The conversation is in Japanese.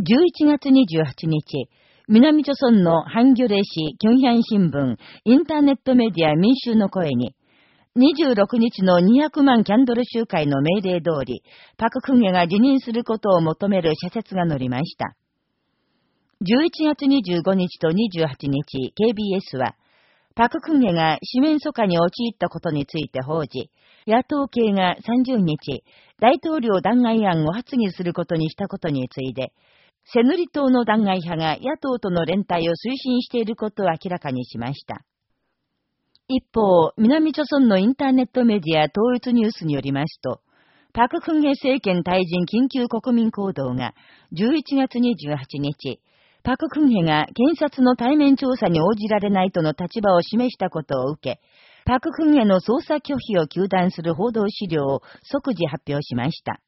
11月28日、南朝村のハンギョレ市、キョンヒャン新聞、インターネットメディア民衆の声に、26日の200万キャンドル集会の命令通り、パククンゲが辞任することを求める社説が載りました。11月25日と28日、KBS は、パククンゲが四面楚歌に陥ったことについて報じ、野党系が30日、大統領弾劾案を発議することにしたことについて、セヌリ党の弾劾派が野党との連帯を推進していることを明らかにしました。一方、南朝村のインターネットメディア統一ニュースによりますと、パククンヘ政権退陣緊急国民行動が11月28日、パククンヘが検察の対面調査に応じられないとの立場を示したことを受け、パククンヘの捜査拒否を求断する報道資料を即時発表しました。